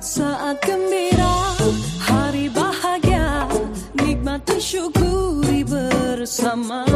Saat gembira, hari bahagia Nikmati syukuri bersama